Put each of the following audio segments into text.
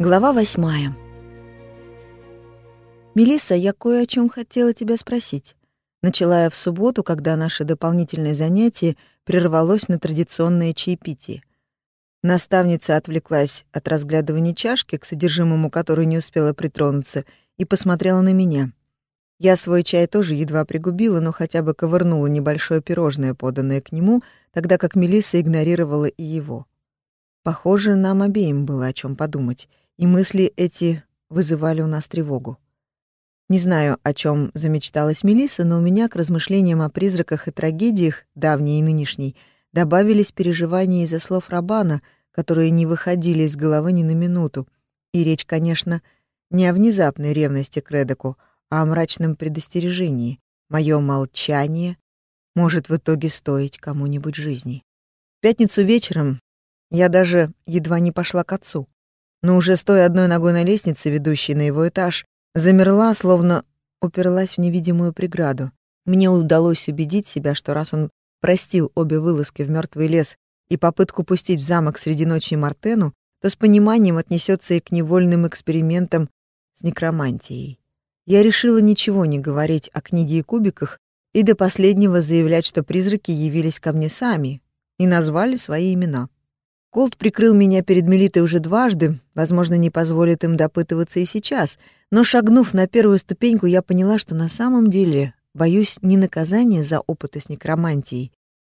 Глава восьмая. «Мелисса, я кое о чем хотела тебя спросить». Начала я в субботу, когда наше дополнительное занятие прервалось на традиционное чаепитие. Наставница отвлеклась от разглядывания чашки, к содержимому которой не успела притронуться, и посмотрела на меня. Я свой чай тоже едва пригубила, но хотя бы ковырнула небольшое пирожное, поданное к нему, тогда как Мелисса игнорировала и его. Похоже, нам обеим было о чем подумать, и мысли эти вызывали у нас тревогу. Не знаю, о чем замечталась Мелисса, но у меня к размышлениям о призраках и трагедиях, давней и нынешней, добавились переживания из-за слов Рабана, которые не выходили из головы ни на минуту. И речь, конечно, не о внезапной ревности к Редеку, а о мрачном предостережении. Мое молчание может в итоге стоить кому-нибудь жизни. В пятницу вечером я даже едва не пошла к отцу. Но уже стоя одной ногой на лестнице, ведущей на его этаж, замерла, словно уперлась в невидимую преграду. Мне удалось убедить себя, что раз он простил обе вылазки в мертвый лес и попытку пустить в замок среди ночи Мартену, то с пониманием отнесется и к невольным экспериментам с некромантией. Я решила ничего не говорить о книге и кубиках и до последнего заявлять, что призраки явились ко мне сами и назвали свои имена. Колт прикрыл меня перед Мелитой уже дважды, возможно, не позволит им допытываться и сейчас, но шагнув на первую ступеньку, я поняла, что на самом деле боюсь не наказания за опыты с некромантией.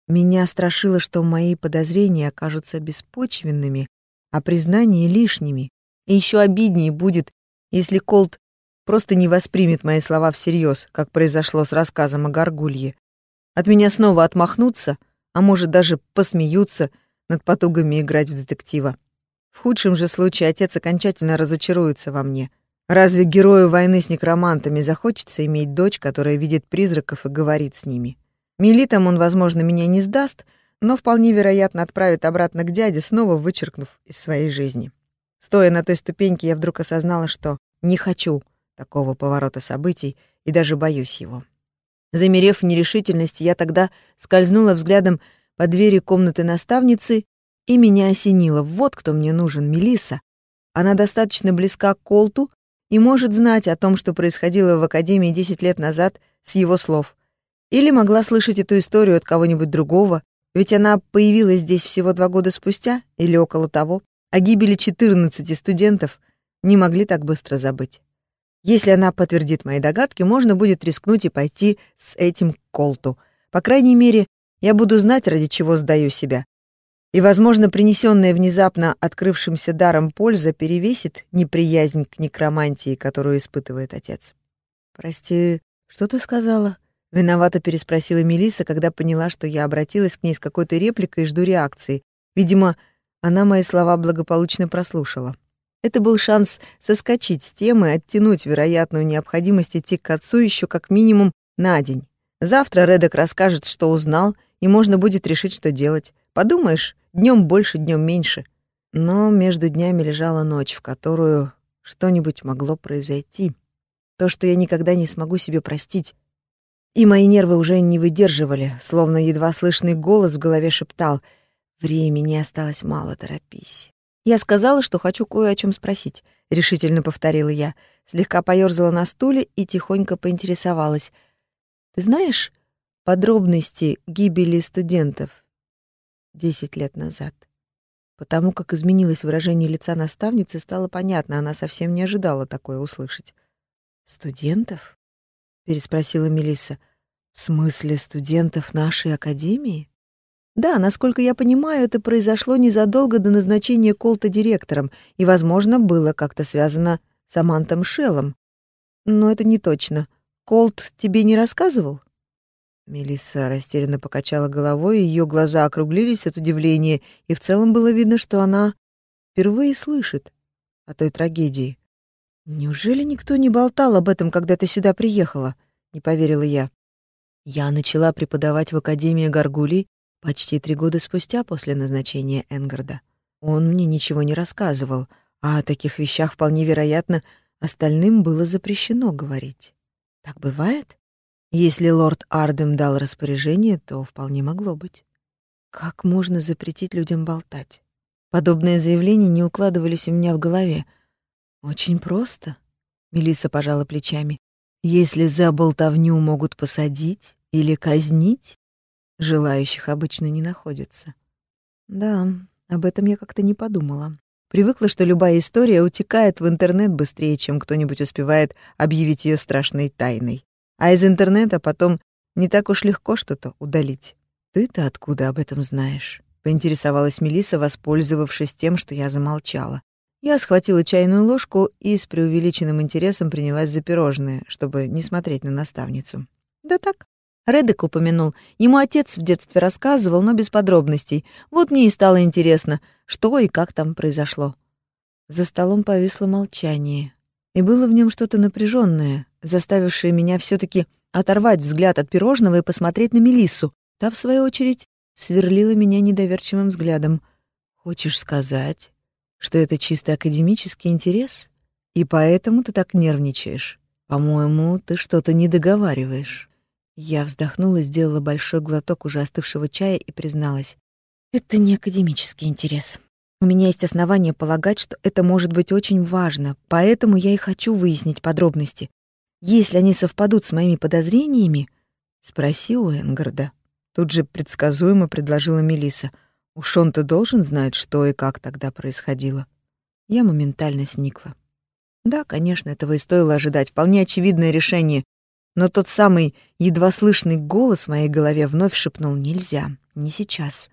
Меня страшило, что мои подозрения окажутся беспочвенными, а признания лишними. И еще обиднее будет, если Колт просто не воспримет мои слова всерьез, как произошло с рассказом о Гаргулье. От меня снова отмахнутся, а может даже посмеются над потугами играть в детектива. В худшем же случае отец окончательно разочаруется во мне. Разве герою войны с некромантами захочется иметь дочь, которая видит призраков и говорит с ними? Милитам он, возможно, меня не сдаст, но вполне вероятно отправит обратно к дяде, снова вычеркнув из своей жизни. Стоя на той ступеньке, я вдруг осознала, что не хочу такого поворота событий и даже боюсь его. Замерев в нерешительности, я тогда скользнула взглядом по двери комнаты наставницы, и меня осенило. Вот кто мне нужен, Мелиса. Она достаточно близка к Колту и может знать о том, что происходило в Академии 10 лет назад с его слов. Или могла слышать эту историю от кого-нибудь другого, ведь она появилась здесь всего два года спустя или около того. О гибели 14 студентов не могли так быстро забыть. Если она подтвердит мои догадки, можно будет рискнуть и пойти с этим к Колту. По крайней мере, я буду знать, ради чего сдаю себя. И, возможно, принесенная внезапно открывшимся даром польза перевесит неприязнь к некромантии, которую испытывает отец. «Прости, что ты сказала?» — виновато переспросила Мелиса, когда поняла, что я обратилась к ней с какой-то репликой и жду реакции. Видимо, она мои слова благополучно прослушала. Это был шанс соскочить с темы, оттянуть вероятную необходимость идти к отцу еще как минимум на день. Завтра Редок расскажет, что узнал, и можно будет решить, что делать. Подумаешь, днем больше, днем меньше. Но между днями лежала ночь, в которую что-нибудь могло произойти. То, что я никогда не смогу себе простить. И мои нервы уже не выдерживали, словно едва слышный голос в голове шептал «Времени осталось мало, торопись». «Я сказала, что хочу кое о чем спросить», — решительно повторила я. Слегка поёрзала на стуле и тихонько поинтересовалась. «Ты знаешь подробности гибели студентов десять лет назад?» Потому как изменилось выражение лица наставницы, стало понятно, она совсем не ожидала такое услышать. «Студентов?» — переспросила Мелисса. «В смысле студентов нашей академии?» Да, насколько я понимаю, это произошло незадолго до назначения Колта директором и, возможно, было как-то связано с Амантом Шеллом. Но это не точно. Колт тебе не рассказывал? Мелисса растерянно покачала головой, ее глаза округлились от удивления, и в целом было видно, что она впервые слышит о той трагедии. «Неужели никто не болтал об этом, когда ты сюда приехала?» — не поверила я. Я начала преподавать в Академии Гаргулий Почти три года спустя после назначения Энгарда. Он мне ничего не рассказывал, а о таких вещах вполне вероятно остальным было запрещено говорить. Так бывает? Если лорд Ардем дал распоряжение, то вполне могло быть. Как можно запретить людям болтать? Подобные заявления не укладывались у меня в голове. Очень просто. Мелисса пожала плечами. Если за болтовню могут посадить или казнить, желающих обычно не находится. Да, об этом я как-то не подумала. Привыкла, что любая история утекает в интернет быстрее, чем кто-нибудь успевает объявить ее страшной тайной. А из интернета потом не так уж легко что-то удалить. Ты-то откуда об этом знаешь? поинтересовалась Мелиса, воспользовавшись тем, что я замолчала. Я схватила чайную ложку и с преувеличенным интересом принялась за пирожное, чтобы не смотреть на наставницу. Да так. Редек упомянул. Ему отец в детстве рассказывал, но без подробностей. Вот мне и стало интересно, что и как там произошло. За столом повисло молчание, и было в нем что-то напряженное, заставившее меня все таки оторвать взгляд от пирожного и посмотреть на Мелиссу. Та, в свою очередь, сверлила меня недоверчивым взглядом. «Хочешь сказать, что это чисто академический интерес? И поэтому ты так нервничаешь? По-моему, ты что-то не договариваешь». Я вздохнула, сделала большой глоток уже остывшего чая и призналась. «Это не академический интерес. У меня есть основания полагать, что это может быть очень важно, поэтому я и хочу выяснить подробности. Если они совпадут с моими подозрениями, спроси у Энгарда. Тут же предсказуемо предложила Мелиса. Уж он-то должен знать, что и как тогда происходило. Я моментально сникла. Да, конечно, этого и стоило ожидать. Вполне очевидное решение. Но тот самый едва слышный голос в моей голове вновь шепнул «Нельзя, не сейчас».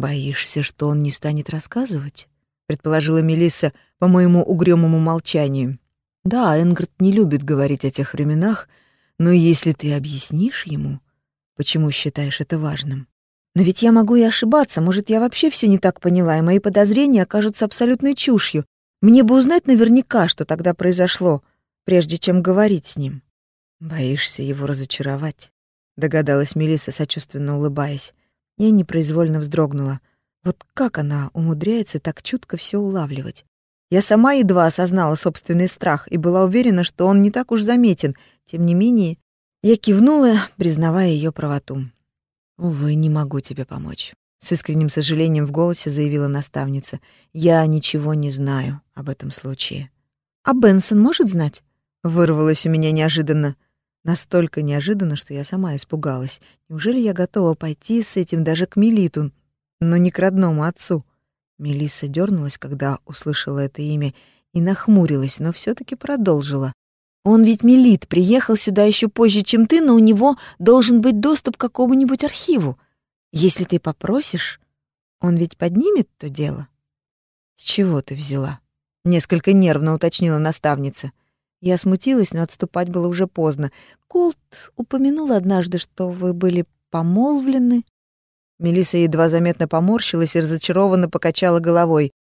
«Боишься, что он не станет рассказывать?» — предположила Мелисса по моему угрюмому молчанию. «Да, Энгард не любит говорить о тех временах, но если ты объяснишь ему, Почему считаешь это важным? Но ведь я могу и ошибаться, может, я вообще все не так поняла, и мои подозрения окажутся абсолютной чушью. Мне бы узнать наверняка, что тогда произошло, прежде чем говорить с ним. Боишься его разочаровать, догадалась Мелиса, сочувственно улыбаясь. Я непроизвольно вздрогнула. Вот как она умудряется так чутко все улавливать? Я сама едва осознала собственный страх и была уверена, что он не так уж заметен. Тем не менее, я кивнула, признавая ее правоту. «Увы, не могу тебе помочь», — с искренним сожалением в голосе заявила наставница. «Я ничего не знаю об этом случае». «А Бенсон может знать?» — вырвалось у меня неожиданно. Настолько неожиданно, что я сама испугалась. Неужели я готова пойти с этим даже к Милиту, но не к родному отцу? Мелисса дернулась, когда услышала это имя, и нахмурилась, но все таки продолжила. Он ведь Мелит, приехал сюда еще позже, чем ты, но у него должен быть доступ к какому-нибудь архиву. Если ты попросишь, он ведь поднимет то дело. С чего ты взяла? Несколько нервно уточнила наставница. Я смутилась, но отступать было уже поздно. Колт упомянул однажды, что вы были помолвлены. Мелиса едва заметно поморщилась и разочарованно покачала головой.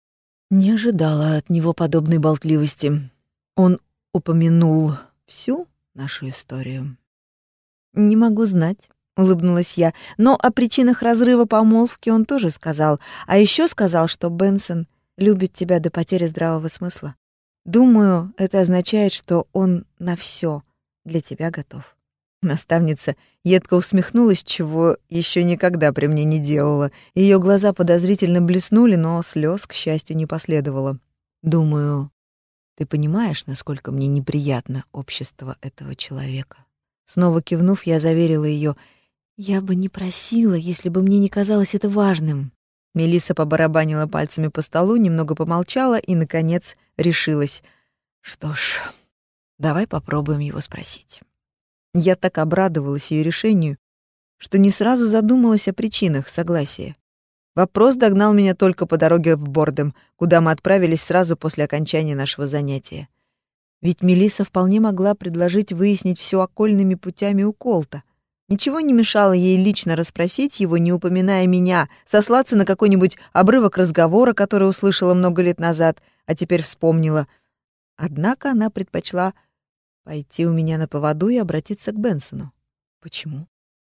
Не ожидала от него подобной болтливости. Он упомянул всю нашу историю. Не могу знать, улыбнулась я. Но о причинах разрыва помолвки он тоже сказал, а еще сказал, что Бенсон любит тебя до потери здравого смысла. Думаю, это означает, что он на все для тебя готов. Наставница едко усмехнулась, чего еще никогда при мне не делала. Ее глаза подозрительно блеснули, но слез, к счастью, не последовало. Думаю, ты понимаешь, насколько мне неприятно общество этого человека?» Снова кивнув, я заверила ее, «Я бы не просила, если бы мне не казалось это важным». Мелисса побарабанила пальцами по столу, немного помолчала и, наконец, решилась. «Что ж, давай попробуем его спросить». Я так обрадовалась ее решению, что не сразу задумалась о причинах согласия. Вопрос догнал меня только по дороге в Бордем, куда мы отправились сразу после окончания нашего занятия. Ведь Мелиса вполне могла предложить выяснить все окольными путями у Колта. Ничего не мешало ей лично расспросить его, не упоминая меня, сослаться на какой-нибудь обрывок разговора, который услышала много лет назад, а теперь вспомнила. Однако она предпочла пойти у меня на поводу и обратиться к Бенсону. Почему?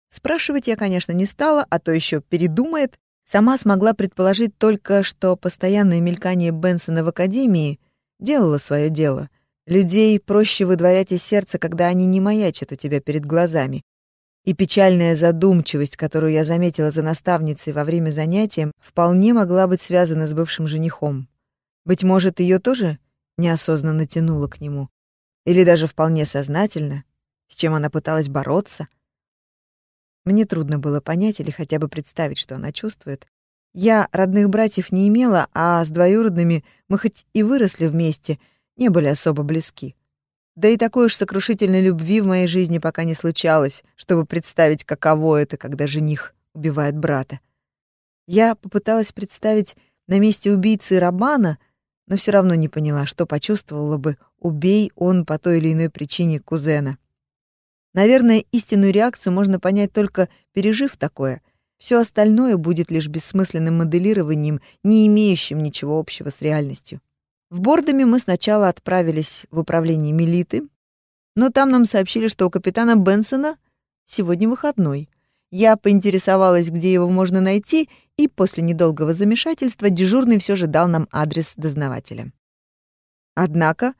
Спрашивать я, конечно, не стала, а то еще передумает, Сама смогла предположить только, что постоянное мелькание Бенсона в академии делало свое дело. Людей проще выдворять из сердца, когда они не маячат у тебя перед глазами. И печальная задумчивость, которую я заметила за наставницей во время занятия, вполне могла быть связана с бывшим женихом. Быть может, ее тоже неосознанно тянуло к нему. Или даже вполне сознательно, с чем она пыталась бороться. Мне трудно было понять или хотя бы представить, что она чувствует. Я родных братьев не имела, а с двоюродными мы хоть и выросли вместе, не были особо близки. Да и такой уж сокрушительной любви в моей жизни пока не случалось, чтобы представить, каково это, когда жених убивает брата. Я попыталась представить на месте убийцы Рабана, но все равно не поняла, что почувствовала бы, убей он по той или иной причине кузена. Наверное, истинную реакцию можно понять только пережив такое. Все остальное будет лишь бессмысленным моделированием, не имеющим ничего общего с реальностью. В Бордоме мы сначала отправились в управление Милиты, но там нам сообщили, что у капитана Бенсона сегодня выходной. Я поинтересовалась, где его можно найти, и после недолгого замешательства дежурный все же дал нам адрес дознавателя. Однако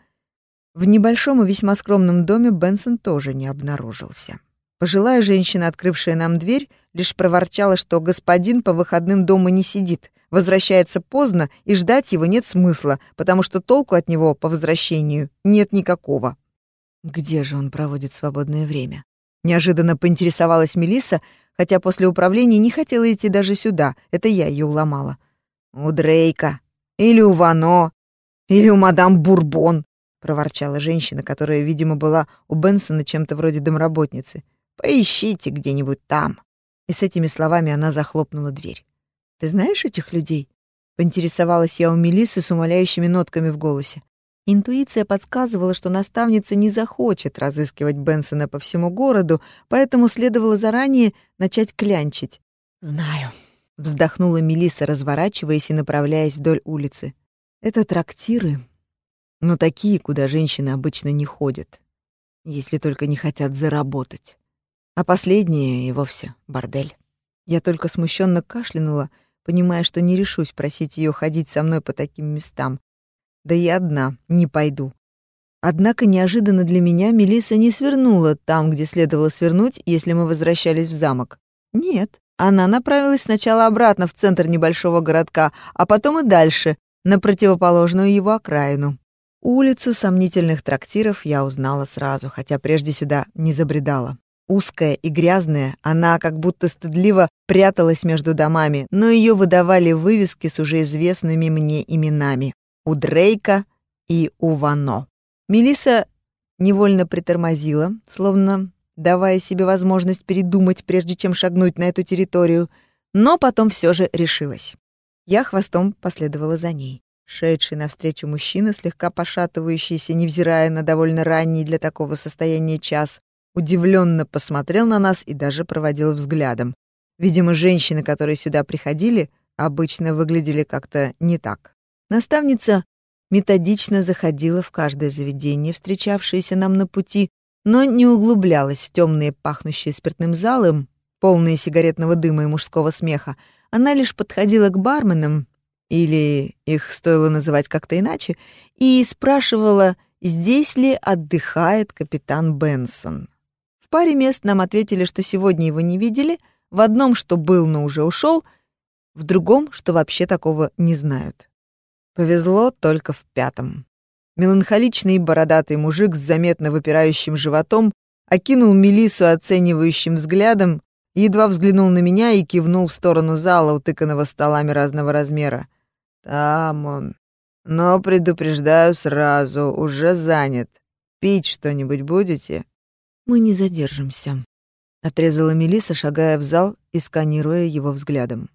в небольшом и весьма скромном доме Бенсон тоже не обнаружился. Пожилая женщина, открывшая нам дверь, лишь проворчала, что господин по выходным дома не сидит, возвращается поздно, и ждать его нет смысла, потому что толку от него по возвращению нет никакого. Где же он проводит свободное время? Неожиданно поинтересовалась Мелисса, хотя после управления не хотела идти даже сюда, это я ее уломала. «У Дрейка, или у Вано, или у мадам Бурбон», — проворчала женщина, которая, видимо, была у Бенсона чем-то вроде домработницы. «Поищите где-нибудь там». И с этими словами она захлопнула дверь. Ты знаешь этих людей?» Поинтересовалась я у Мелиссы с умоляющими нотками в голосе. Интуиция подсказывала, что наставница не захочет разыскивать Бенсона по всему городу, поэтому следовало заранее начать клянчить. «Знаю», — вздохнула Мелисса, разворачиваясь и направляясь вдоль улицы. «Это трактиры, но такие, куда женщины обычно не ходят, если только не хотят заработать. А последнее и вовсе бордель». Я только смущенно кашлянула, понимая, что не решусь просить ее ходить со мной по таким местам. Да и одна не пойду. Однако неожиданно для меня Мелиса не свернула там, где следовало свернуть, если мы возвращались в замок. Нет, она направилась сначала обратно в центр небольшого городка, а потом и дальше, на противоположную его окраину. Улицу сомнительных трактиров я узнала сразу, хотя прежде сюда не забредала. Узкая и грязная, она как будто стыдливо пряталась между домами, но ее выдавали вывески с уже известными мне именами — у Дрейка и у Вано. Мелиса невольно притормозила, словно давая себе возможность передумать, прежде чем шагнуть на эту территорию, но потом все же решилась. Я хвостом последовала за ней. Шедший навстречу мужчина, слегка пошатывающийся, невзирая на довольно ранний для такого состояния час, удивленно посмотрел на нас и даже проводил взглядом. Видимо, женщины, которые сюда приходили, обычно выглядели как-то не так. Наставница методично заходила в каждое заведение, встречавшееся нам на пути, но не углублялась в темные пахнущие спиртным залы, полные сигаретного дыма и мужского смеха. Она лишь подходила к барменам, или их стоило называть как-то иначе, и спрашивала, здесь ли отдыхает капитан Бенсон. В паре мест нам ответили, что сегодня его не видели, в одном, что был, но уже ушел, в другом, что вообще такого не знают. Повезло только в пятом. Меланхоличный бородатый мужик с заметно выпирающим животом окинул Мелису оценивающим взглядом, едва взглянул на меня и кивнул в сторону зала, утыканного столами разного размера. «Там он. Но предупреждаю сразу, уже занят. Пить что-нибудь будете?» «Мы не задержимся», — отрезала Мелиса, шагая в зал и сканируя его взглядом.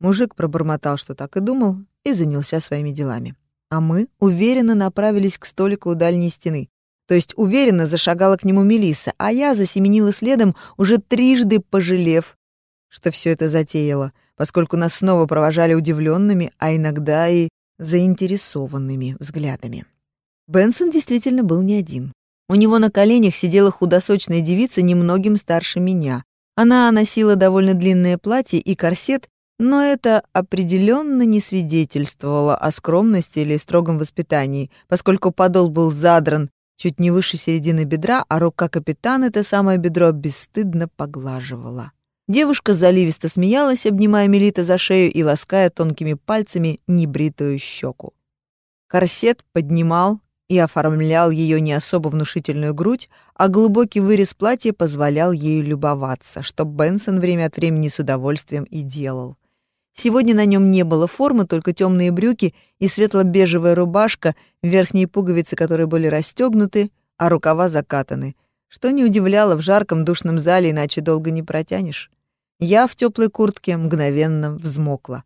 Мужик пробормотал, что так и думал, и занялся своими делами. А мы уверенно направились к столику у дальней стены. То есть уверенно зашагала к нему Мелиса, а я засеменила следом, уже трижды пожалев, что все это затеяло, поскольку нас снова провожали удивленными, а иногда и заинтересованными взглядами. Бенсон действительно был не один. У него на коленях сидела худосочная девица немногим старше меня. Она носила довольно длинное платье и корсет, но это определенно не свидетельствовало о скромности или строгом воспитании, поскольку подол был задран чуть не выше середины бедра, а рука капитана это самое бедро бесстыдно поглаживала. Девушка заливисто смеялась, обнимая Мелита за шею и лаская тонкими пальцами небритую щеку. Корсет поднимал и оформлял ее не особо внушительную грудь, а глубокий вырез платья позволял ею любоваться, что Бенсон время от времени с удовольствием и делал. Сегодня на нем не было формы, только темные брюки и светло-бежевая рубашка, верхние пуговицы которой были расстегнуты, а рукава закатаны, что не удивляло в жарком душном зале, иначе долго не протянешь. Я в теплой куртке мгновенно взмокла.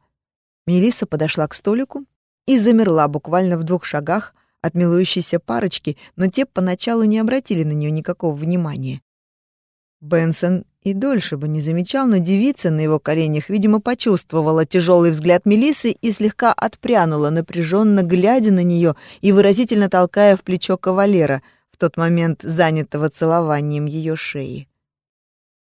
Мелисса подошла к столику и замерла буквально в двух шагах от милующейся парочки, но те поначалу не обратили на нее никакого внимания. Бенсон и дольше бы не замечал, но девица на его коленях, видимо, почувствовала тяжелый взгляд Мелисы и слегка отпрянула, напряженно глядя на нее и выразительно толкая в плечо кавалера, в тот момент занятого целованием ее шеи.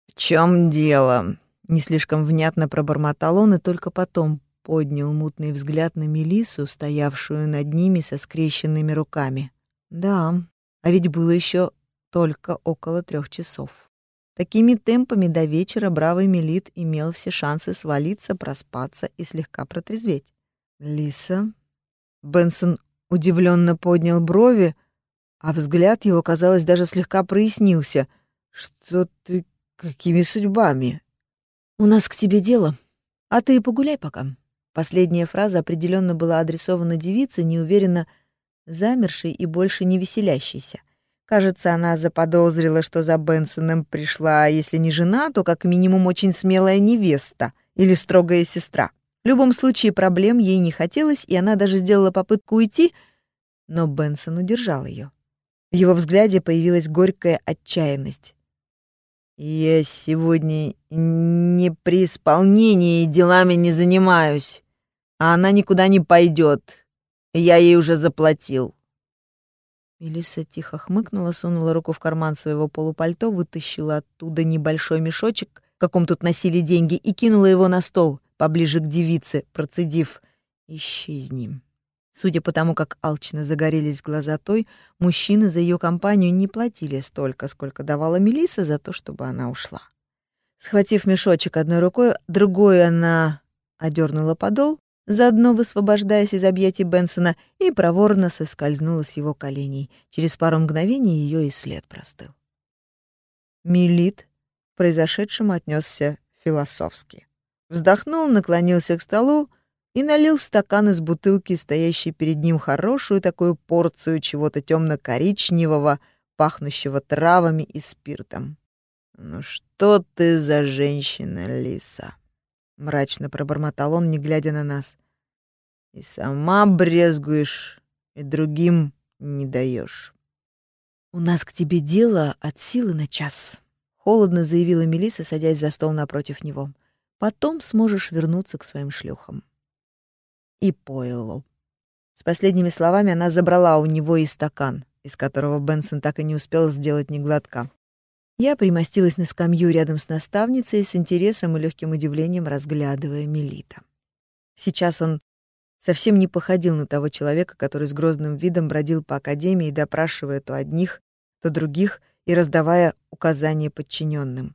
«В чем дело?» — не слишком внятно пробормотал он и только потом поднял мутный взгляд на Мелису, стоявшую над ними со скрещенными руками. Да, а ведь было еще только около трех часов. Такими темпами до вечера бравый Мелит имел все шансы свалиться, проспаться и слегка протрезветь. Лиса. Бенсон удивленно поднял брови, а взгляд его, казалось, даже слегка прояснился. Что ты какими судьбами? У нас к тебе дело, а ты погуляй пока. Последняя фраза определенно была адресована девице, неуверенно замершей и больше не веселящейся. Кажется, она заподозрила, что за Бенсоном пришла, если не жена, то как минимум очень смелая невеста или строгая сестра. В любом случае проблем ей не хотелось, и она даже сделала попытку уйти, но Бенсон удержал ее. В его взгляде появилась горькая отчаянность. «Я сегодня не при исполнении делами не занимаюсь, а она никуда не пойдет. Я ей уже заплатил». Мелисса тихо хмыкнула, сунула руку в карман своего полупальто, вытащила оттуда небольшой мешочек, в каком тут носили деньги, и кинула его на стол, поближе к девице, процедив «Исчезни». Судя по тому, как алчно загорелись глаза той, мужчины за ее компанию не платили столько, сколько давала Мелиса за то, чтобы она ушла. Схватив мешочек одной рукой, другой она одернула подол, заодно высвобождаясь из объятий Бенсона, и проворно соскользнула с его коленей. Через пару мгновений ее и след простыл. Милит произошедшему отнесся философски. Вздохнул, наклонился к столу, и налил в стакан из бутылки, стоящей перед ним, хорошую такую порцию чего-то темно-коричневого, пахнущего травами и спиртом. «Ну что ты за женщина, Лиса?» — мрачно пробормотал он, не глядя на нас. «И сама брезгуешь, и другим не даешь. «У нас к тебе дело от силы на час», — холодно заявила Мелиса, садясь за стол напротив него. «Потом сможешь вернуться к своим шлюхам» и Пойлу. С последними словами она забрала у него и стакан, из которого Бенсон так и не успел сделать ни глотка. Я примостилась на скамью рядом с наставницей с интересом и легким удивлением разглядывая Мелита. Сейчас он совсем не походил на того человека, который с грозным видом бродил по академии, допрашивая то одних, то других и раздавая указания подчиненным.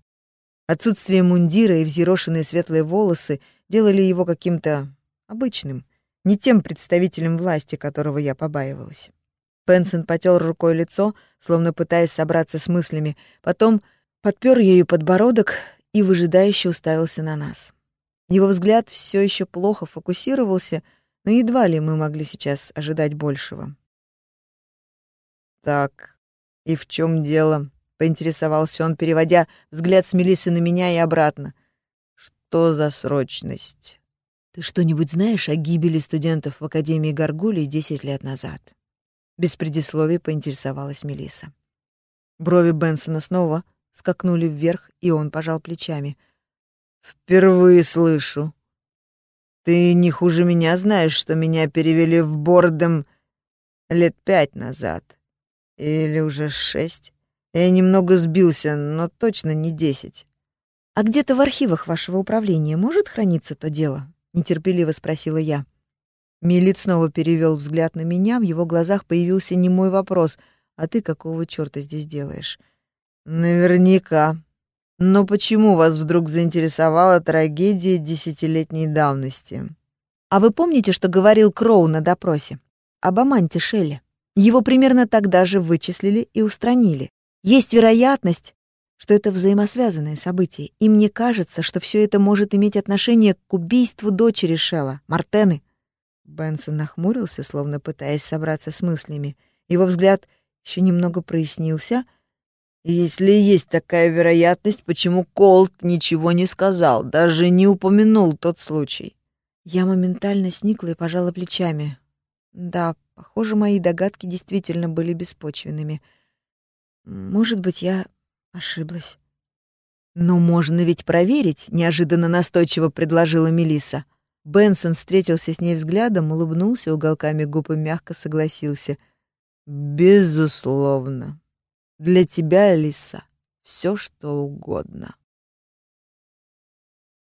Отсутствие мундира и взъерошенные светлые волосы делали его каким-то обычным, не тем представителем власти, которого я побаивалась. Пенсон потёр рукой лицо, словно пытаясь собраться с мыслями, потом подпер ею подбородок и выжидающе уставился на нас. Его взгляд все еще плохо фокусировался, но едва ли мы могли сейчас ожидать большего. «Так, и в чем дело?» — поинтересовался он, переводя взгляд с Мелиссы на меня и обратно. «Что за срочность?» Ты что-нибудь знаешь о гибели студентов в Академии Гаргулии 10 лет назад? Без предисловий поинтересовалась Мелиса. Брови Бенсона снова скакнули вверх, и он пожал плечами. Впервые слышу. Ты не хуже меня знаешь, что меня перевели в Бордом лет пять назад. Или уже шесть. Я немного сбился, но точно не десять. А где-то в архивах вашего управления может храниться то дело? нетерпеливо спросила я. Милит снова перевел взгляд на меня, в его глазах появился немой вопрос: "А ты какого чёрта здесь делаешь?" "Наверняка. Но почему вас вдруг заинтересовала трагедия десятилетней давности?" "А вы помните, что говорил Кроу на допросе об Аманте Шелли?" Его примерно тогда же вычислили и устранили. Есть вероятность, что это взаимосвязанные события, и мне кажется, что все это может иметь отношение к убийству дочери Шелла, Мартены. Бенсон нахмурился, словно пытаясь собраться с мыслями. Его взгляд еще немного прояснился. «Если есть такая вероятность, почему Колт ничего не сказал, даже не упомянул тот случай?» Я моментально сникла и пожала плечами. Да, похоже, мои догадки действительно были беспочвенными. Может быть, я ошиблась. Но можно ведь проверить, неожиданно настойчиво предложила Мелиса. Бенсон встретился с ней взглядом, улыбнулся уголками губ и мягко согласился. Безусловно. Для тебя, Алиса, все что угодно.